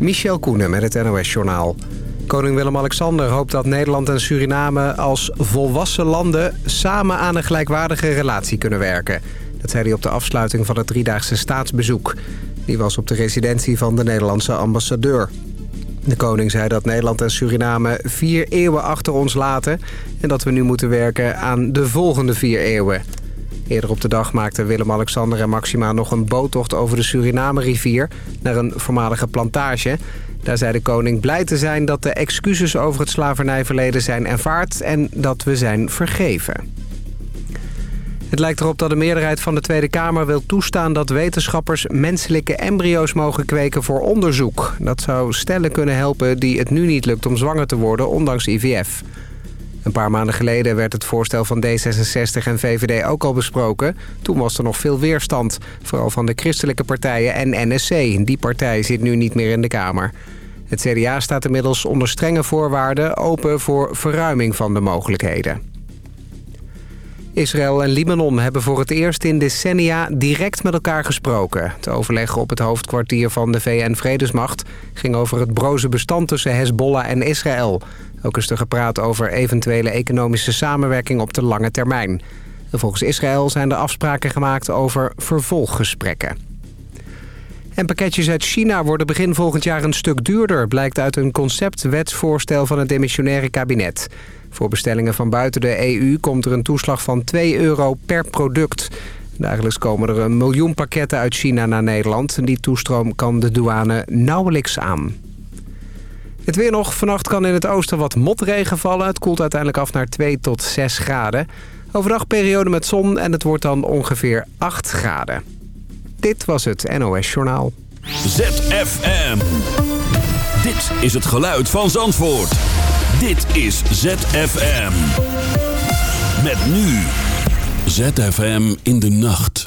Michel Koenen met het NOS-journaal. Koning Willem-Alexander hoopt dat Nederland en Suriname als volwassen landen... samen aan een gelijkwaardige relatie kunnen werken. Dat zei hij op de afsluiting van het driedaagse staatsbezoek. Die was op de residentie van de Nederlandse ambassadeur. De koning zei dat Nederland en Suriname vier eeuwen achter ons laten... en dat we nu moeten werken aan de volgende vier eeuwen. Eerder op de dag maakten Willem-Alexander en Maxima nog een boottocht over de Suriname-rivier... naar een voormalige plantage. Daar zei de koning blij te zijn dat de excuses over het slavernijverleden zijn aanvaard... en dat we zijn vergeven. Het lijkt erop dat de meerderheid van de Tweede Kamer wil toestaan... dat wetenschappers menselijke embryo's mogen kweken voor onderzoek. Dat zou stellen kunnen helpen die het nu niet lukt om zwanger te worden, ondanks IVF. Een paar maanden geleden werd het voorstel van D66 en VVD ook al besproken. Toen was er nog veel weerstand, vooral van de christelijke partijen en NSC. Die partij zit nu niet meer in de Kamer. Het CDA staat inmiddels onder strenge voorwaarden open voor verruiming van de mogelijkheden. Israël en Libanon hebben voor het eerst in decennia direct met elkaar gesproken. Het overleg op het hoofdkwartier van de VN-vredesmacht ging over het broze bestand tussen Hezbollah en Israël. Ook is er gepraat over eventuele economische samenwerking op de lange termijn. volgens Israël zijn er afspraken gemaakt over vervolggesprekken. En pakketjes uit China worden begin volgend jaar een stuk duurder... blijkt uit een conceptwetsvoorstel van het demissionaire kabinet. Voor bestellingen van buiten de EU komt er een toeslag van 2 euro per product. Dagelijks komen er een miljoen pakketten uit China naar Nederland. Die toestroom kan de douane nauwelijks aan. Het weer nog. Vannacht kan in het oosten wat motregen vallen. Het koelt uiteindelijk af naar 2 tot 6 graden. Overdag periode met zon en het wordt dan ongeveer 8 graden. Dit was het NOS Journaal. ZFM. Dit is het geluid van Zandvoort. Dit is ZFM. Met nu. ZFM in de nacht.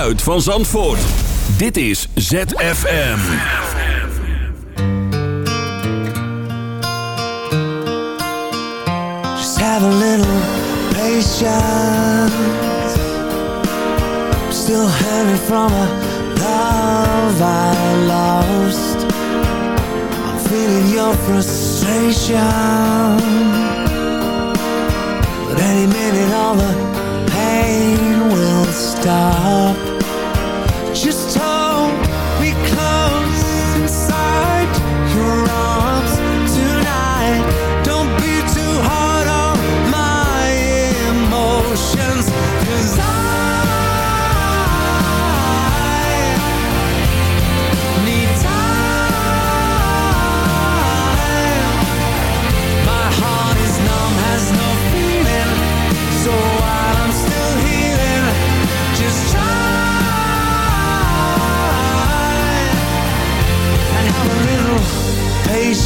Geluid van Zandvoort. Dit is ZFM. Just have a little patience. still hurting from a love I lost. I'm feeling your frustration. But any minute all the pain will stop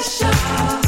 Special.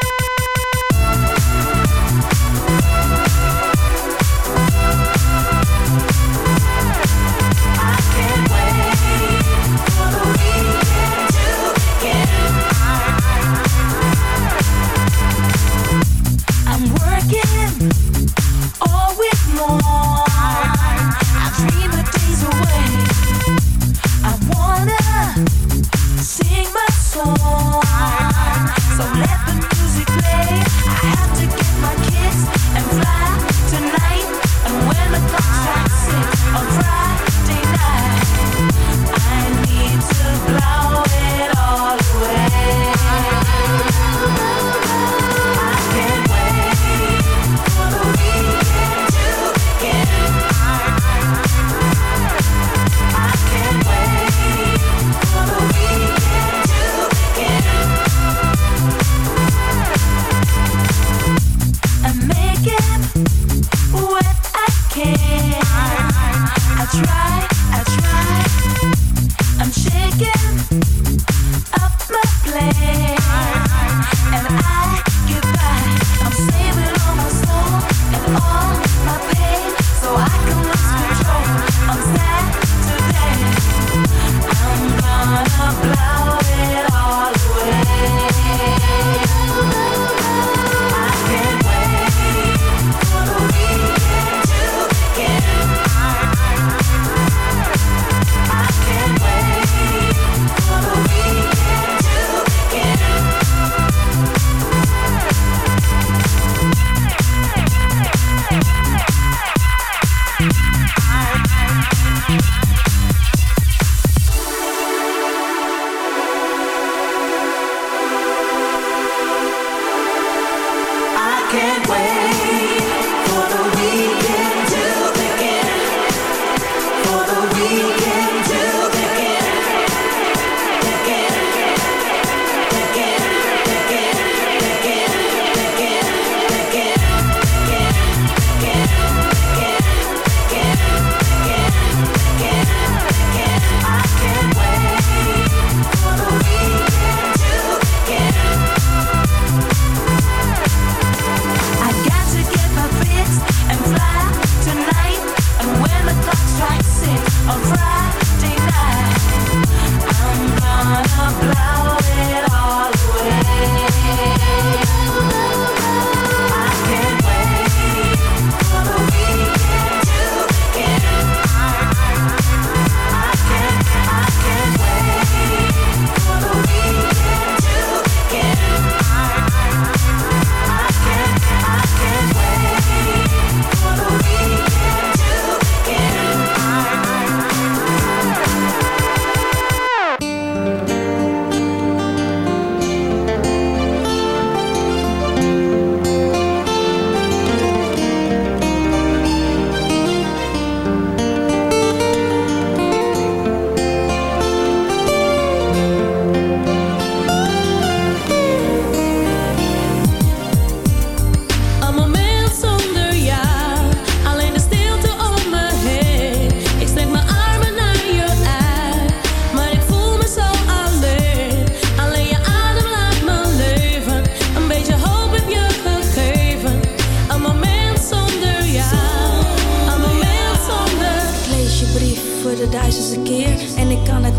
can't wait.